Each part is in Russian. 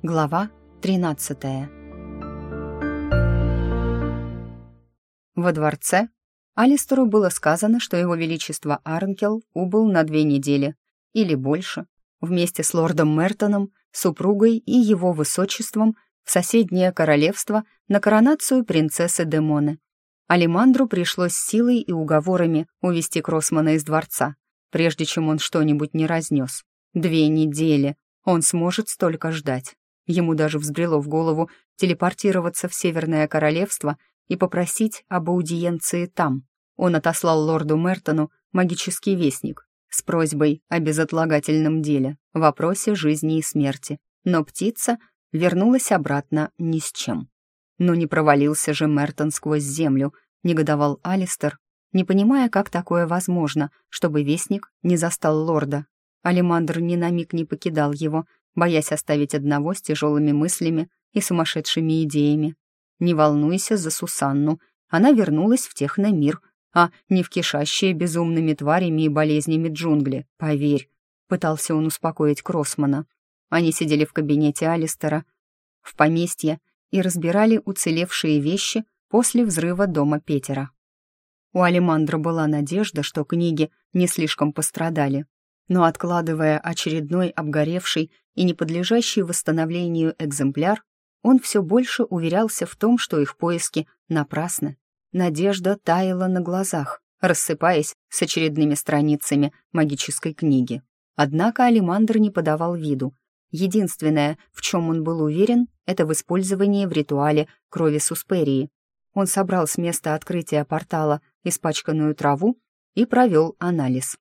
Глава 13 Во дворце Алистеру было сказано, что его величество Арнкел убыл на две недели или больше вместе с лордом Мертоном, супругой и его высочеством в соседнее королевство на коронацию принцессы Демоны. Алимандру пришлось силой и уговорами увести Кроссмана из дворца, прежде чем он что-нибудь не разнес. Две недели. Он сможет столько ждать. Ему даже взбрело в голову телепортироваться в Северное Королевство и попросить об аудиенции там. Он отослал лорду Мертону магический вестник с просьбой о безотлагательном деле, вопросе жизни и смерти. Но птица вернулась обратно ни с чем. Но не провалился же Мертон сквозь землю, негодовал Алистер, не понимая, как такое возможно, чтобы вестник не застал лорда. Алимандр ни на миг не покидал его, боясь оставить одного с тяжелыми мыслями и сумасшедшими идеями. «Не волнуйся за Сусанну, она вернулась в техномир, а не в кишащие безумными тварями и болезнями джунгли, поверь», — пытался он успокоить Кроссмана. Они сидели в кабинете Алистера, в поместье, и разбирали уцелевшие вещи после взрыва дома Петера. У Алимандра была надежда, что книги не слишком пострадали, но откладывая очередной обгоревший и не подлежащий восстановлению экземпляр, он все больше уверялся в том, что их поиски напрасны. Надежда таяла на глазах, рассыпаясь с очередными страницами магической книги. Однако Алимандр не подавал виду. Единственное, в чем он был уверен, это в использовании в ритуале крови Сусперии. Он собрал с места открытия портала испачканную траву и провел анализ.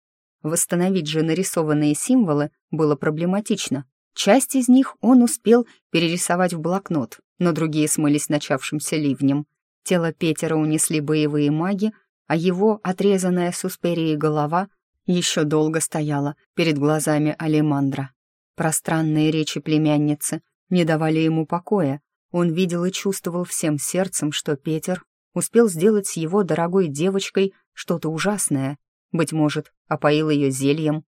Восстановить же нарисованные символы было проблематично. Часть из них он успел перерисовать в блокнот, но другие смылись начавшимся ливнем. Тело Петера унесли боевые маги, а его отрезанная Сусперией голова еще долго стояла перед глазами Алимандра. Пространные речи племянницы не давали ему покоя. Он видел и чувствовал всем сердцем, что Петер успел сделать с его дорогой девочкой что-то ужасное. Быть может, опоил ее зельем.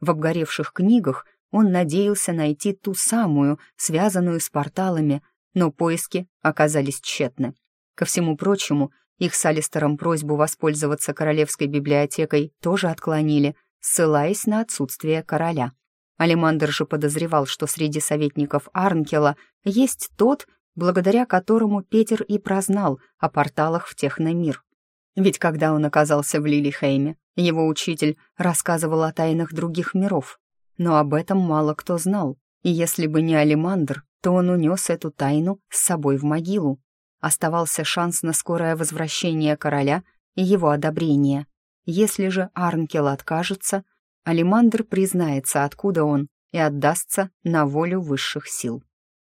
В обгоревших книгах он надеялся найти ту самую, связанную с порталами, но поиски оказались тщетны. Ко всему прочему, их с Алистером просьбу воспользоваться королевской библиотекой тоже отклонили, ссылаясь на отсутствие короля. Алимандр же подозревал, что среди советников Арнкела есть тот, благодаря которому Петер и прознал о порталах в Техномир. Ведь когда он оказался в Лилихейме, его учитель рассказывал о тайнах других миров. Но об этом мало кто знал, и если бы не Алимандр, то он унес эту тайну с собой в могилу. Оставался шанс на скорое возвращение короля и его одобрение. Если же Арнкел откажется, Алимандр признается, откуда он, и отдастся на волю высших сил.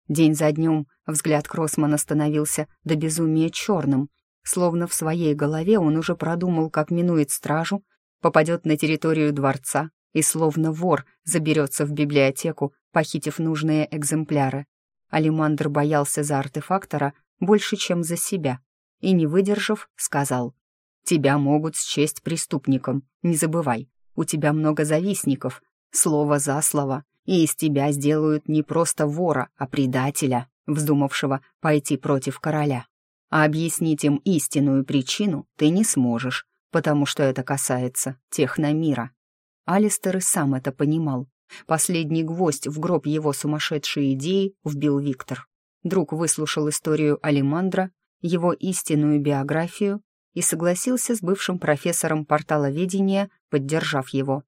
День за днем взгляд Кроссмана становился до безумия черным, словно в своей голове он уже продумал, как минует стражу, попадет на территорию дворца и словно вор заберется в библиотеку, похитив нужные экземпляры. Алимандр боялся за артефактора больше, чем за себя, и, не выдержав, сказал, «Тебя могут счесть преступником, не забывай, у тебя много завистников, слово за слово, и из тебя сделают не просто вора, а предателя, вздумавшего пойти против короля. А объяснить им истинную причину ты не сможешь, потому что это касается техномира. Алистер и сам это понимал. Последний гвоздь в гроб его сумасшедшей идеи вбил Виктор. Друг выслушал историю Алимандра, его истинную биографию и согласился с бывшим профессором портала ведения, поддержав его.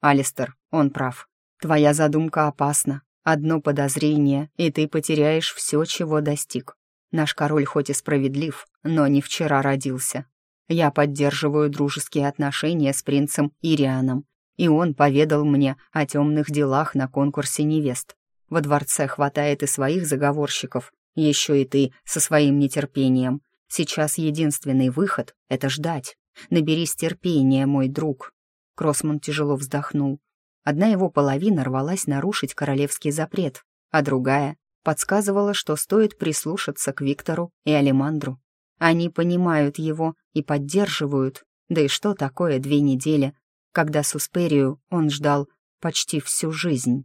«Алистер, он прав. Твоя задумка опасна. Одно подозрение, и ты потеряешь все, чего достиг. Наш король хоть и справедлив, но не вчера родился. Я поддерживаю дружеские отношения с принцем Ирианом, и он поведал мне о темных делах на конкурсе невест. Во дворце хватает и своих заговорщиков, еще и ты со своим нетерпением. Сейчас единственный выход — это ждать. Наберись терпения, мой друг». Кроссман тяжело вздохнул. Одна его половина рвалась нарушить королевский запрет, а другая подсказывала, что стоит прислушаться к Виктору и Алимандру. Они понимают его и поддерживают. Да и что такое две недели, когда Сусперию он ждал почти всю жизнь?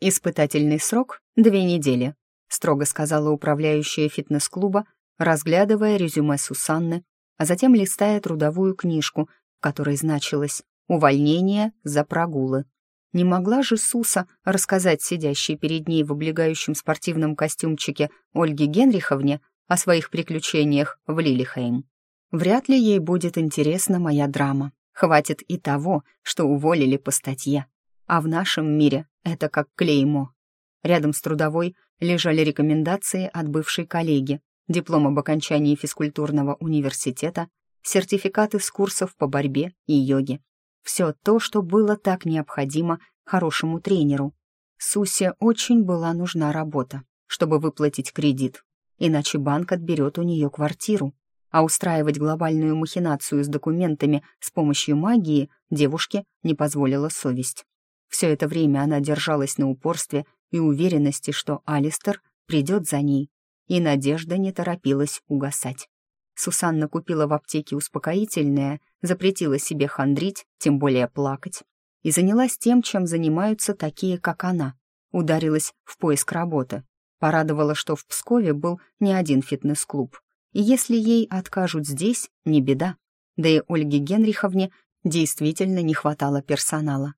«Испытательный срок — две недели», — строго сказала управляющая фитнес-клуба, разглядывая резюме Сусанны, а затем листая трудовую книжку, в которой значилось «Увольнение за прогулы». Не могла же Суса рассказать сидящей перед ней в облегающем спортивном костюмчике Ольге Генриховне о своих приключениях в Лилихейм. Вряд ли ей будет интересна моя драма. Хватит и того, что уволили по статье. А в нашем мире это как клеймо. Рядом с трудовой лежали рекомендации от бывшей коллеги, диплом об окончании физкультурного университета, сертификаты с курсов по борьбе и йоге. Все то, что было так необходимо хорошему тренеру. Сусе очень была нужна работа, чтобы выплатить кредит, иначе банк отберет у нее квартиру. А устраивать глобальную махинацию с документами с помощью магии девушке не позволила совесть. Все это время она держалась на упорстве и уверенности, что Алистер придет за ней, и надежда не торопилась угасать. Сусанна купила в аптеке успокоительное, запретила себе хандрить, тем более плакать, и занялась тем, чем занимаются такие, как она. Ударилась в поиск работы. Порадовала, что в Пскове был не один фитнес-клуб. И если ей откажут здесь, не беда. Да и Ольге Генриховне действительно не хватало персонала.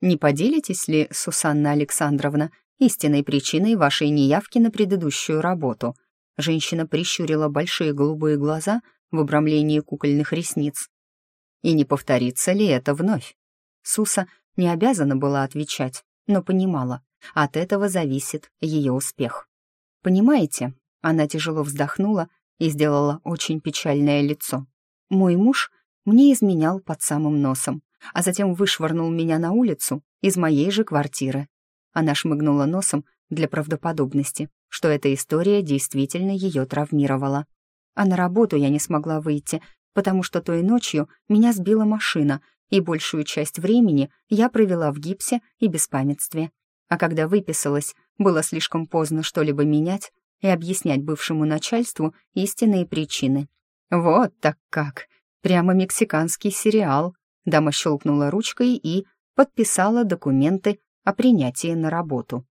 Не поделитесь ли, Сусанна Александровна, истинной причиной вашей неявки на предыдущую работу — Женщина прищурила большие голубые глаза в обрамлении кукольных ресниц. И не повторится ли это вновь? Суса не обязана была отвечать, но понимала, от этого зависит ее успех. «Понимаете?» — она тяжело вздохнула и сделала очень печальное лицо. «Мой муж мне изменял под самым носом, а затем вышвырнул меня на улицу из моей же квартиры». Она шмыгнула носом для правдоподобности, что эта история действительно ее травмировала. А на работу я не смогла выйти, потому что той ночью меня сбила машина, и большую часть времени я провела в гипсе и беспамятстве. А когда выписалась, было слишком поздно что-либо менять и объяснять бывшему начальству истинные причины. «Вот так как! Прямо мексиканский сериал!» Дама щелкнула ручкой и подписала документы о принятии на работу.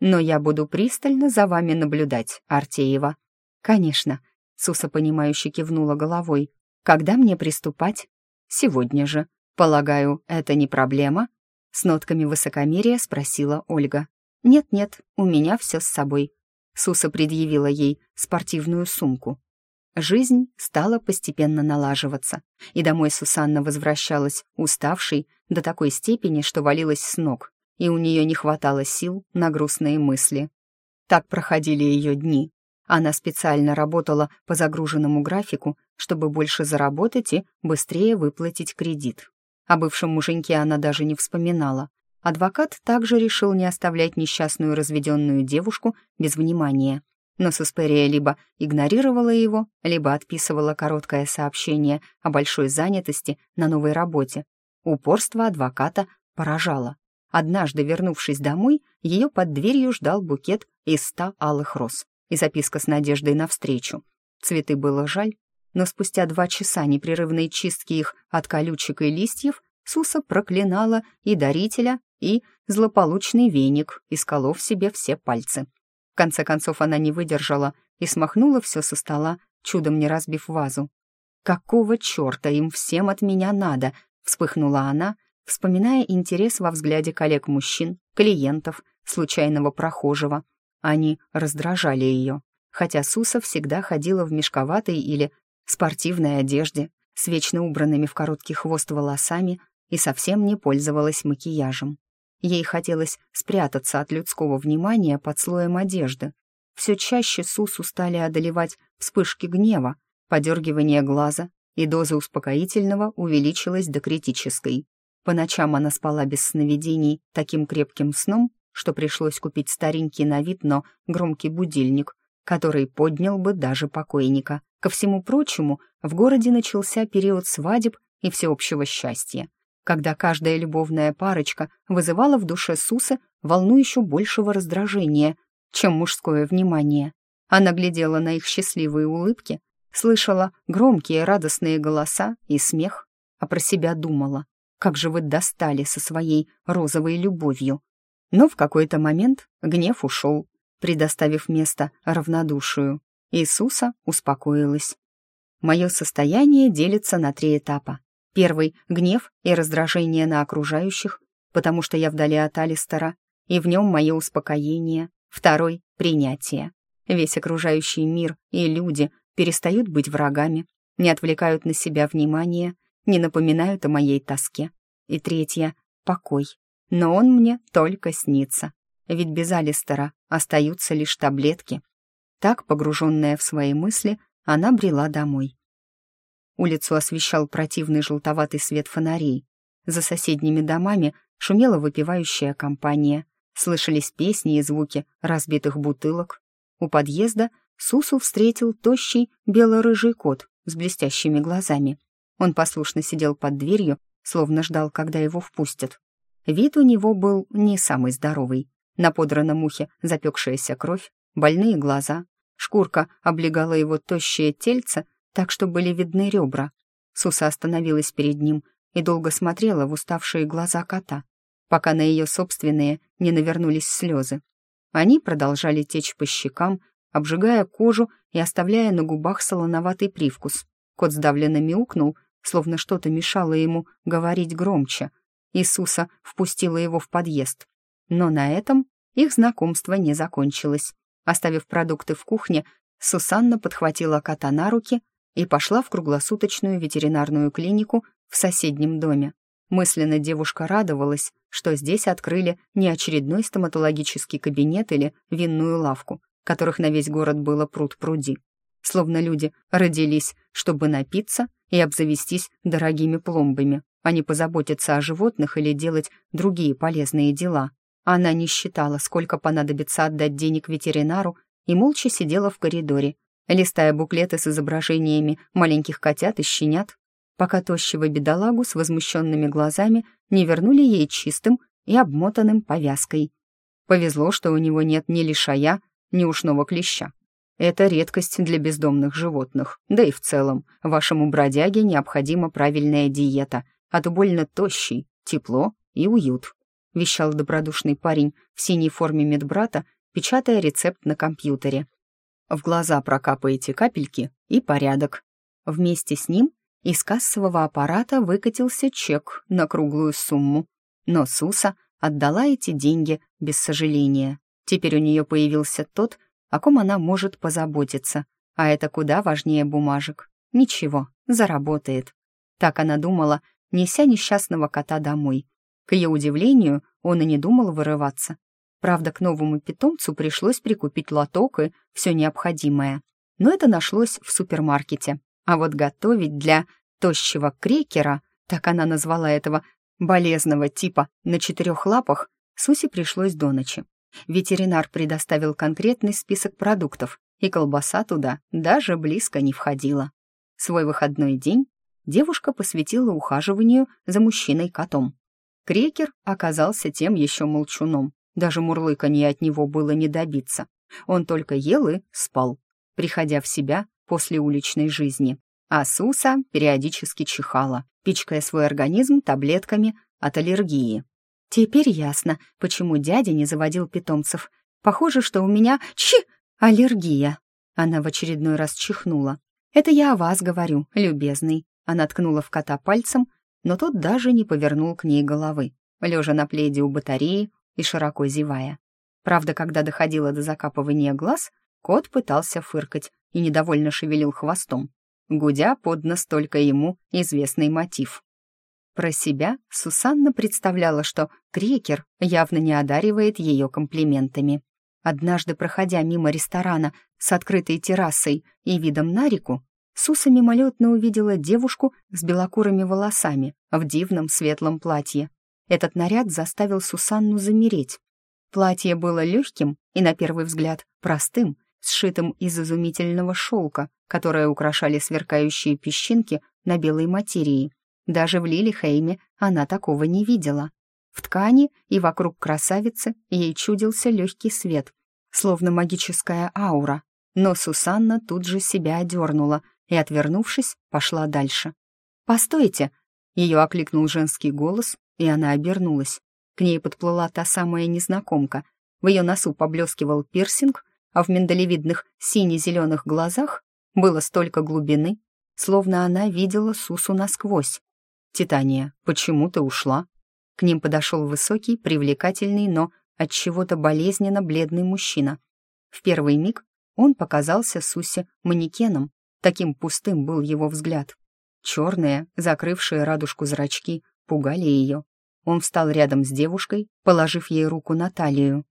Но я буду пристально за вами наблюдать, Артеева». «Конечно», — Суса, понимающе кивнула головой. «Когда мне приступать?» «Сегодня же. Полагаю, это не проблема?» С нотками высокомерия спросила Ольга. «Нет-нет, у меня все с собой». Суса предъявила ей спортивную сумку. Жизнь стала постепенно налаживаться, и домой Сусанна возвращалась уставшей до такой степени, что валилась с ног и у нее не хватало сил на грустные мысли. Так проходили ее дни. Она специально работала по загруженному графику, чтобы больше заработать и быстрее выплатить кредит. О бывшем муженьке она даже не вспоминала. Адвокат также решил не оставлять несчастную разведенную девушку без внимания. Но Сусперия либо игнорировала его, либо отписывала короткое сообщение о большой занятости на новой работе. Упорство адвоката поражало. Однажды, вернувшись домой, ее под дверью ждал букет из ста алых роз и записка с надеждой навстречу. Цветы было жаль, но спустя два часа непрерывной чистки их от колючек и листьев Суса проклинала и дарителя, и злополучный веник, исколов себе все пальцы. В конце концов она не выдержала и смахнула все со стола, чудом не разбив вазу. «Какого черта им всем от меня надо?» — вспыхнула она, вспоминая интерес во взгляде коллег-мужчин, клиентов, случайного прохожего. Они раздражали ее, хотя Суса всегда ходила в мешковатой или спортивной одежде, с вечно убранными в короткий хвост волосами и совсем не пользовалась макияжем. Ей хотелось спрятаться от людского внимания под слоем одежды. Все чаще Сусу стали одолевать вспышки гнева, подергивание глаза, и доза успокоительного увеличилась до критической. По ночам она спала без сновидений таким крепким сном, что пришлось купить старенький на вид, но громкий будильник, который поднял бы даже покойника. Ко всему прочему, в городе начался период свадеб и всеобщего счастья, когда каждая любовная парочка вызывала в душе Сусы волну еще большего раздражения, чем мужское внимание. Она глядела на их счастливые улыбки, слышала громкие радостные голоса и смех, а про себя думала, как же вы достали со своей розовой любовью. Но в какой-то момент гнев ушел, предоставив место равнодушию. Иисуса успокоилась. Мое состояние делится на три этапа. Первый — гнев и раздражение на окружающих, потому что я вдали от Алистера, и в нем мое успокоение. Второй — принятие. Весь окружающий мир и люди перестают быть врагами, не отвлекают на себя внимание, не напоминают о моей тоске. И третье — покой. Но он мне только снится. Ведь без Алистера остаются лишь таблетки. Так, погруженная в свои мысли, она брела домой. Улицу освещал противный желтоватый свет фонарей. За соседними домами шумела выпивающая компания. Слышались песни и звуки разбитых бутылок. У подъезда Сусу встретил тощий бело-рыжий кот с блестящими глазами. Он послушно сидел под дверью, словно ждал, когда его впустят. Вид у него был не самый здоровый. На подранном ухе запекшаяся кровь, больные глаза. Шкурка облегала его тощее тельце, так что были видны ребра. Суса остановилась перед ним и долго смотрела в уставшие глаза кота, пока на ее собственные не навернулись слезы. Они продолжали течь по щекам, обжигая кожу и оставляя на губах солоноватый привкус. Кот сдавленно мяукнул, словно что-то мешало ему говорить громче. Иисуса впустила его в подъезд. Но на этом их знакомство не закончилось. Оставив продукты в кухне, Сусанна подхватила кота на руки и пошла в круглосуточную ветеринарную клинику в соседнем доме. Мысленно девушка радовалась, что здесь открыли не очередной стоматологический кабинет или винную лавку, которых на весь город было пруд-пруди. Словно люди родились, чтобы напиться и обзавестись дорогими пломбами, а не позаботиться о животных или делать другие полезные дела. Она не считала, сколько понадобится отдать денег ветеринару, и молча сидела в коридоре, листая буклеты с изображениями маленьких котят и щенят, пока тощего бедолагу с возмущенными глазами не вернули ей чистым и обмотанным повязкой. Повезло, что у него нет ни лишая, ни ушного клеща. Это редкость для бездомных животных, да и в целом вашему бродяге необходима правильная диета, а то больно тощий, тепло и уют», — вещал добродушный парень в синей форме медбрата, печатая рецепт на компьютере. «В глаза прокапаете капельки и порядок». Вместе с ним из кассового аппарата выкатился чек на круглую сумму. Но Суса отдала эти деньги без сожаления. Теперь у нее появился тот, о ком она может позаботиться. А это куда важнее бумажек. Ничего, заработает. Так она думала, неся несчастного кота домой. К ее удивлению, он и не думал вырываться. Правда, к новому питомцу пришлось прикупить лоток и все необходимое. Но это нашлось в супермаркете. А вот готовить для тощего крекера, так она назвала этого болезного типа на четырех лапах, Суси пришлось до ночи. Ветеринар предоставил конкретный список продуктов, и колбаса туда даже близко не входила. Свой выходной день девушка посвятила ухаживанию за мужчиной-котом. Крекер оказался тем еще молчуном, даже мурлыканье от него было не добиться. Он только ел и спал, приходя в себя после уличной жизни. А Суса периодически чихала, пичкая свой организм таблетками от аллергии. Теперь ясно, почему дядя не заводил питомцев. Похоже, что у меня чи аллергия. Она в очередной раз чихнула. «Это я о вас говорю, любезный». Она ткнула в кота пальцем, но тот даже не повернул к ней головы, лежа на пледе у батареи и широко зевая. Правда, когда доходило до закапывания глаз, кот пытался фыркать, и недовольно шевелил хвостом, гудя под нос только ему известный мотив. Про себя Сусанна представляла, что Крекер явно не одаривает ее комплиментами. Однажды, проходя мимо ресторана с открытой террасой и видом на реку, Суса мимолетно увидела девушку с белокурыми волосами в дивном светлом платье. Этот наряд заставил Сусанну замереть. Платье было легким и, на первый взгляд, простым, сшитым из изумительного шелка, которое украшали сверкающие песчинки на белой материи. Даже в Лилихейме она такого не видела. В ткани и вокруг красавицы ей чудился легкий свет, словно магическая аура. Но Сусанна тут же себя одернула и, отвернувшись, пошла дальше. «Постойте!» — ее окликнул женский голос, и она обернулась. К ней подплыла та самая незнакомка. В ее носу поблескивал пирсинг, а в миндалевидных сине-зеленых глазах было столько глубины, словно она видела Сусу насквозь. «Титания, почему ты ушла?» К ним подошел высокий, привлекательный, но от чего-то болезненно бледный мужчина. В первый миг он показался Сусе манекеном, таким пустым был его взгляд. Черные, закрывшие радужку зрачки, пугали ее. Он встал рядом с девушкой, положив ей руку на талию.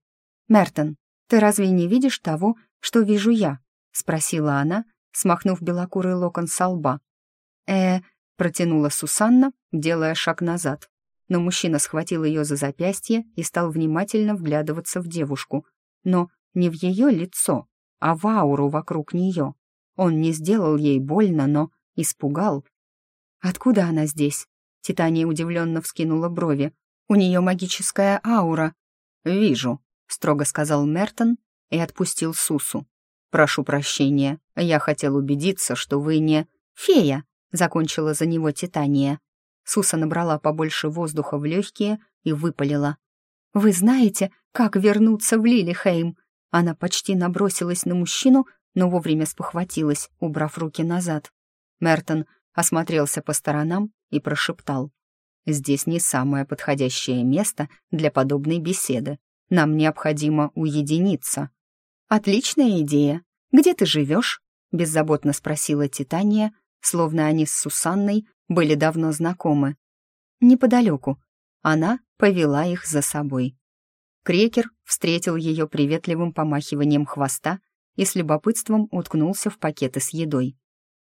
«Мертон, ты разве не видишь того, что вижу я?» — спросила она, смахнув белокурый локон со лба. э протянула Сусанна, делая шаг назад. Но мужчина схватил ее за запястье и стал внимательно вглядываться в девушку. Но не в ее лицо, а в ауру вокруг нее. Он не сделал ей больно, но испугал. «Откуда она здесь?» Титания удивленно вскинула брови. «У нее магическая аура». «Вижу», — строго сказал Мертон и отпустил Сусу. «Прошу прощения, я хотел убедиться, что вы не...» «Фея!» — закончила за него Титания. Суса набрала побольше воздуха в легкие и выпалила. «Вы знаете, как вернуться в Лилихейм?» Она почти набросилась на мужчину, но вовремя спохватилась, убрав руки назад. Мертон осмотрелся по сторонам и прошептал. «Здесь не самое подходящее место для подобной беседы. Нам необходимо уединиться». «Отличная идея. Где ты живешь?» — беззаботно спросила Титания, словно они с Сусанной были давно знакомы. «Неподалеку». Она повела их за собой. Крекер встретил ее приветливым помахиванием хвоста и с любопытством уткнулся в пакеты с едой.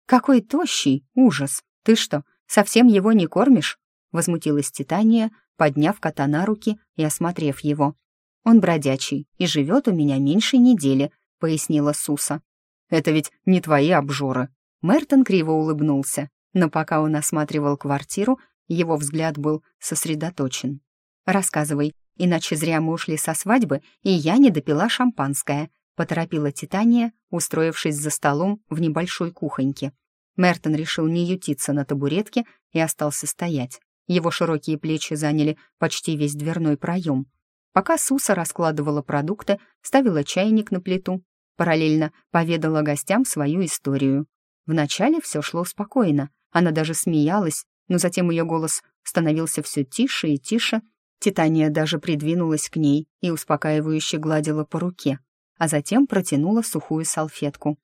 «Какой тощий! Ужас! Ты что, совсем его не кормишь?» Возмутилась Титания, подняв кота на руки и осмотрев его. «Он бродячий и живет у меня меньше недели», — пояснила Суса. «Это ведь не твои обжоры». Мертон криво улыбнулся, но пока он осматривал квартиру, его взгляд был сосредоточен. «Рассказывай, иначе зря мы ушли со свадьбы, и я не допила шампанское», — поторопила Титания, устроившись за столом в небольшой кухоньке. Мертон решил не ютиться на табуретке и остался стоять. Его широкие плечи заняли почти весь дверной проем. Пока Суса раскладывала продукты, ставила чайник на плиту, параллельно поведала гостям свою историю. Вначале все шло спокойно, она даже смеялась, но затем ее голос становился все тише и тише. Титания даже придвинулась к ней и успокаивающе гладила по руке, а затем протянула сухую салфетку.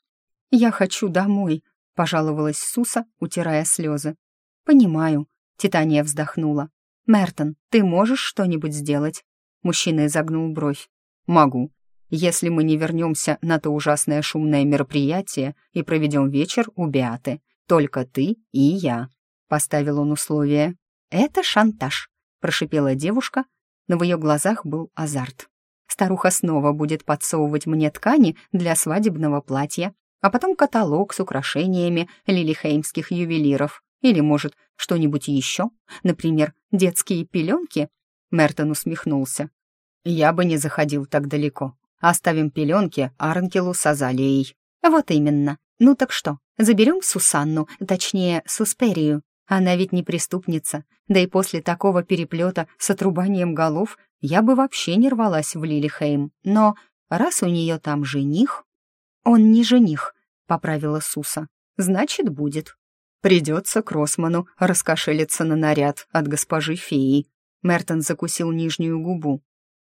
«Я хочу домой», — пожаловалась Суса, утирая слезы. «Понимаю», — Титания вздохнула. «Мертон, ты можешь что-нибудь сделать?» Мужчина изогнул бровь. «Могу. Если мы не вернемся на то ужасное шумное мероприятие и проведем вечер у Беаты. Только ты и я», — поставил он условие. «Это шантаж», — прошипела девушка, но в ее глазах был азарт. «Старуха снова будет подсовывать мне ткани для свадебного платья, а потом каталог с украшениями лилихеймских ювелиров. Или, может, что-нибудь еще? Например, детские пеленки?» Мертон усмехнулся. «Я бы не заходил так далеко. Оставим пеленки Арнкелу с Азалией». «Вот именно. Ну так что, заберем Сусанну, точнее, Сусперию. Она ведь не преступница. Да и после такого переплета с отрубанием голов я бы вообще не рвалась в Лилихейм. Но раз у нее там жених... Он не жених, поправила Суса. Значит, будет. Придется Кроссману раскошелиться на наряд от госпожи феи. Мертон закусил нижнюю губу.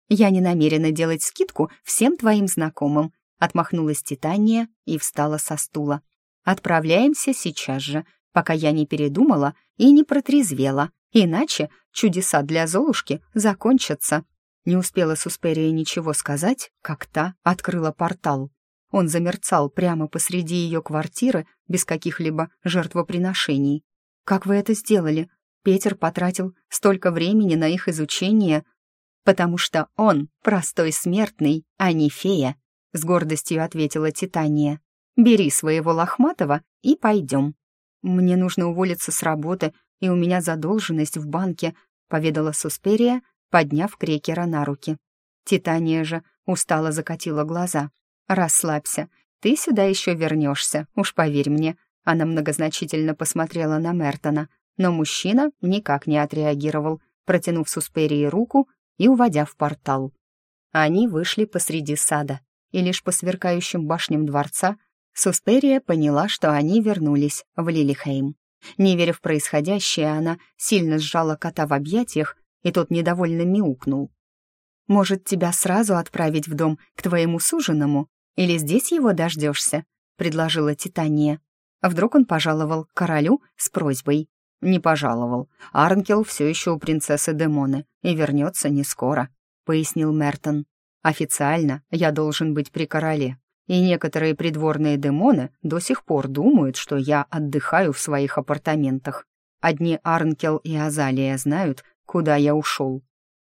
«Я не намерена делать скидку всем твоим знакомым», отмахнулась Титания и встала со стула. «Отправляемся сейчас же, пока я не передумала и не протрезвела, иначе чудеса для Золушки закончатся». Не успела Сусперия ничего сказать, как та открыла портал. Он замерцал прямо посреди ее квартиры без каких-либо жертвоприношений. «Как вы это сделали?» Петер потратил столько времени на их изучение, потому что он простой смертный, а не фея», — с гордостью ответила Титания. «Бери своего лохматого и пойдем». «Мне нужно уволиться с работы, и у меня задолженность в банке», — поведала Сусперия, подняв крекера на руки. Титания же устало закатила глаза. «Расслабься, ты сюда еще вернешься, уж поверь мне». Она многозначительно посмотрела на Мертона, но мужчина никак не отреагировал. Протянув Сусперии руку, и уводя в портал. Они вышли посреди сада, и лишь по сверкающим башням дворца Сусперия поняла, что они вернулись в Лилихейм. Не веря в происходящее, она сильно сжала кота в объятиях, и тот недовольно мяукнул. «Может, тебя сразу отправить в дом к твоему суженому? Или здесь его дождешься?» — предложила Титания. Вдруг он пожаловал королю с просьбой. «Не пожаловал. Арнкел все еще у принцессы Демоны и вернется не скоро», — пояснил Мертон. «Официально я должен быть при короле, и некоторые придворные демоны до сих пор думают, что я отдыхаю в своих апартаментах. Одни Арнкел и Азалия знают, куда я ушел.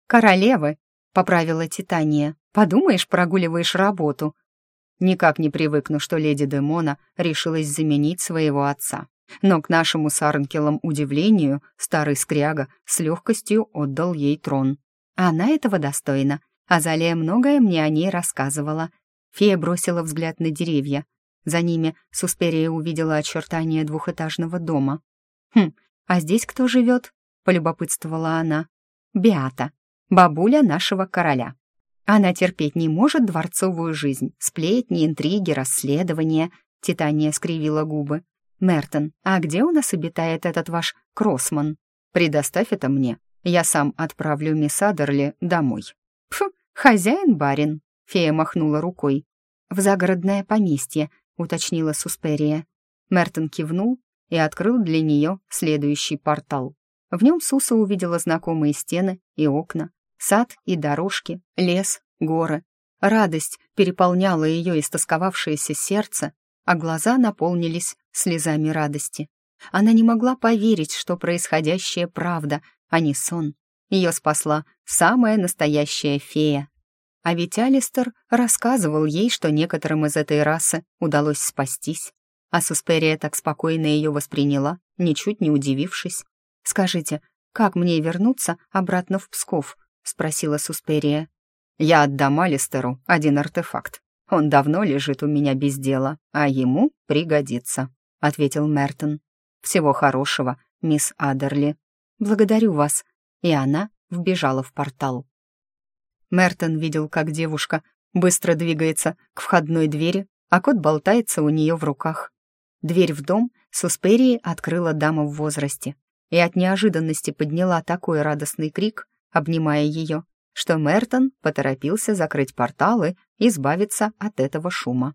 «Королевы», — поправила Титания, — «подумаешь, прогуливаешь работу». Никак не привыкну, что леди Демона решилась заменить своего отца. Но к нашему с Арнкелом удивлению старый скряга с легкостью отдал ей трон. Она этого достойна. Азалия многое мне о ней рассказывала — Фея бросила взгляд на деревья. За ними Сусперия увидела очертания двухэтажного дома. «Хм, а здесь кто живет?» — полюбопытствовала она. «Беата, бабуля нашего короля. Она терпеть не может дворцовую жизнь, сплетни, интриги, расследования». Титания скривила губы. «Мертон, а где у нас обитает этот ваш Кроссман? Предоставь это мне. Я сам отправлю мисс Адерли домой». «Пф, хозяин-барин», Фея махнула рукой. «В загородное поместье», — уточнила Сусперия. Мертон кивнул и открыл для нее следующий портал. В нем Суса увидела знакомые стены и окна, сад и дорожки, лес, горы. Радость переполняла ее истосковавшееся сердце, а глаза наполнились слезами радости. Она не могла поверить, что происходящее правда, а не сон. Ее спасла самая настоящая фея. А ведь Алистер рассказывал ей, что некоторым из этой расы удалось спастись. А Сусперия так спокойно ее восприняла, ничуть не удивившись. «Скажите, как мне вернуться обратно в Псков?» — спросила Сусперия. «Я отдам Алистеру один артефакт. Он давно лежит у меня без дела, а ему пригодится», — ответил Мертон. «Всего хорошего, мисс Адерли. Благодарю вас». И она вбежала в портал. Мертон видел, как девушка быстро двигается к входной двери, а кот болтается у нее в руках. Дверь в дом Сусперии открыла дама в возрасте и от неожиданности подняла такой радостный крик, обнимая ее, что Мертон поторопился закрыть порталы и избавиться от этого шума.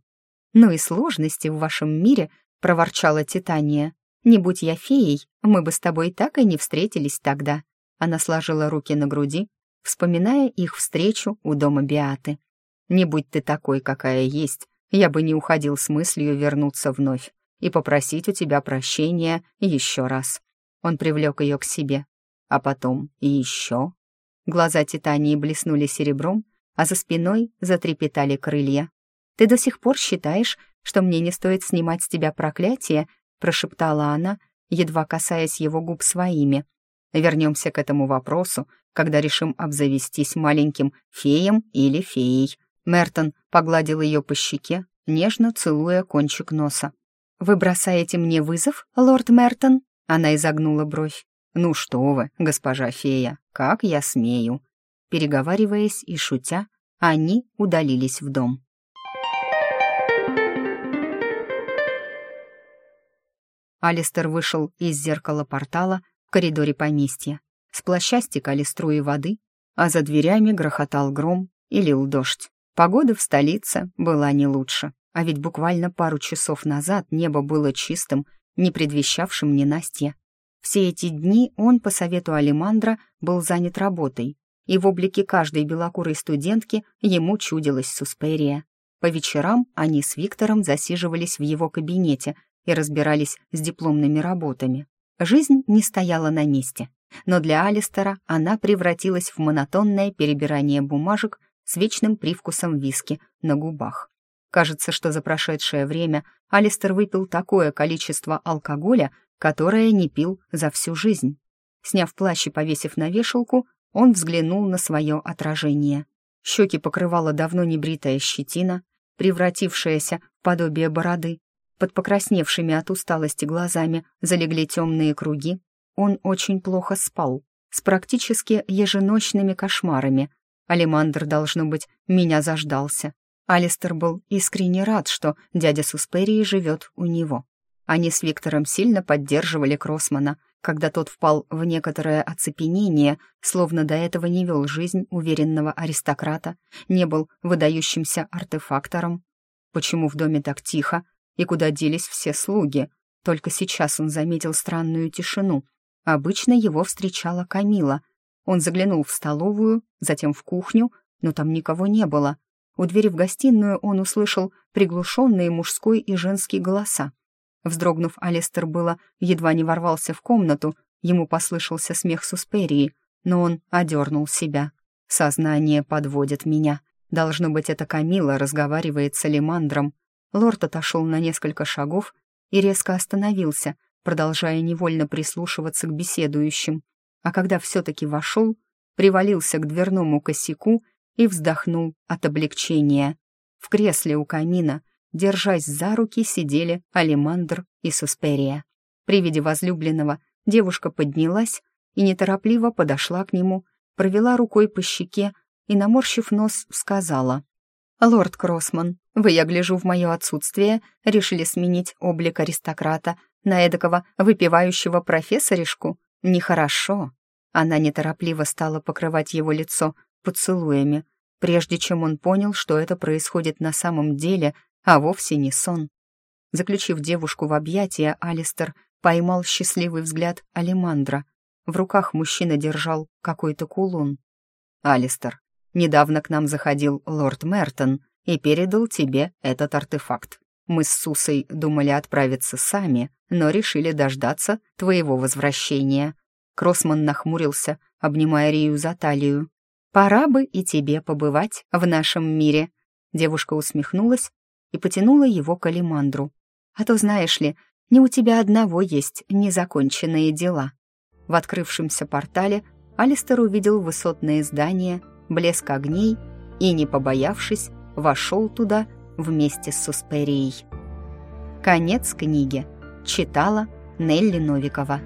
«Ну и сложности в вашем мире», — проворчала Титания. «Не будь я феей, мы бы с тобой так и не встретились тогда». Она сложила руки на груди вспоминая их встречу у дома Биаты. «Не будь ты такой, какая есть, я бы не уходил с мыслью вернуться вновь и попросить у тебя прощения еще раз». Он привлек ее к себе, а потом и еще. Глаза Титании блеснули серебром, а за спиной затрепетали крылья. «Ты до сих пор считаешь, что мне не стоит снимать с тебя проклятие?» прошептала она, едва касаясь его губ своими. «Вернемся к этому вопросу, когда решим обзавестись маленьким феем или феей. Мертон погладил ее по щеке, нежно целуя кончик носа. «Вы бросаете мне вызов, лорд Мертон?» Она изогнула бровь. «Ну что вы, госпожа фея, как я смею!» Переговариваясь и шутя, они удалились в дом. Алистер вышел из зеркала портала коридоре поместья. С плаща стекали струи воды, а за дверями грохотал гром и лил дождь. Погода в столице была не лучше, а ведь буквально пару часов назад небо было чистым, не предвещавшим ненастья. Все эти дни он, по совету Алимандра, был занят работой, и в облике каждой белокурой студентки ему чудилась Сусперия. По вечерам они с Виктором засиживались в его кабинете и разбирались с дипломными работами. Жизнь не стояла на месте но для Алистера она превратилась в монотонное перебирание бумажек с вечным привкусом виски на губах. Кажется, что за прошедшее время Алистер выпил такое количество алкоголя, которое не пил за всю жизнь. Сняв плащ и повесив на вешалку, он взглянул на свое отражение. Щеки покрывала давно небритая щетина, превратившаяся в подобие бороды. Под покрасневшими от усталости глазами залегли темные круги, он очень плохо спал. с практически еженочными кошмарами. Алимандр, должно быть, меня заждался. Алистер был искренне рад, что дядя Сусперии живет у него. Они с Виктором сильно поддерживали Кроссмана, когда тот впал в некоторое оцепенение, словно до этого не вел жизнь уверенного аристократа, не был выдающимся артефактором. Почему в доме так тихо и куда делись все слуги? Только сейчас он заметил странную тишину. Обычно его встречала Камила. Он заглянул в столовую, затем в кухню, но там никого не было. У двери в гостиную он услышал приглушенные мужской и женский голоса. Вздрогнув, Алистер было едва не ворвался в комнату, ему послышался смех Сусперии, но он одернул себя. «Сознание подводит меня. Должно быть, это Камила разговаривает с Алимандром». Лорд отошел на несколько шагов и резко остановился, продолжая невольно прислушиваться к беседующим. А когда все-таки вошел, привалился к дверному косяку и вздохнул от облегчения. В кресле у камина, держась за руки, сидели Алимандр и Сусперия. При виде возлюбленного девушка поднялась и неторопливо подошла к нему, провела рукой по щеке и, наморщив нос, сказала — «Лорд Кроссман, вы, я гляжу, в мое отсутствие решили сменить облик аристократа на эдакого выпивающего профессоришку? Нехорошо». Она неторопливо стала покрывать его лицо поцелуями, прежде чем он понял, что это происходит на самом деле, а вовсе не сон. Заключив девушку в объятия, Алистер поймал счастливый взгляд Алимандра. В руках мужчина держал какой-то кулон. «Алистер, Недавно к нам заходил лорд Мертон и передал тебе этот артефакт. Мы с Сусой думали отправиться сами, но решили дождаться твоего возвращения». Кроссман нахмурился, обнимая Рию за талию. «Пора бы и тебе побывать в нашем мире». Девушка усмехнулась и потянула его к Алимандру. «А то, знаешь ли, не у тебя одного есть незаконченные дела». В открывшемся портале Алистер увидел высотные здания блеск огней и, не побоявшись, вошел туда вместе с Сусперией. Конец книги. Читала Нелли Новикова.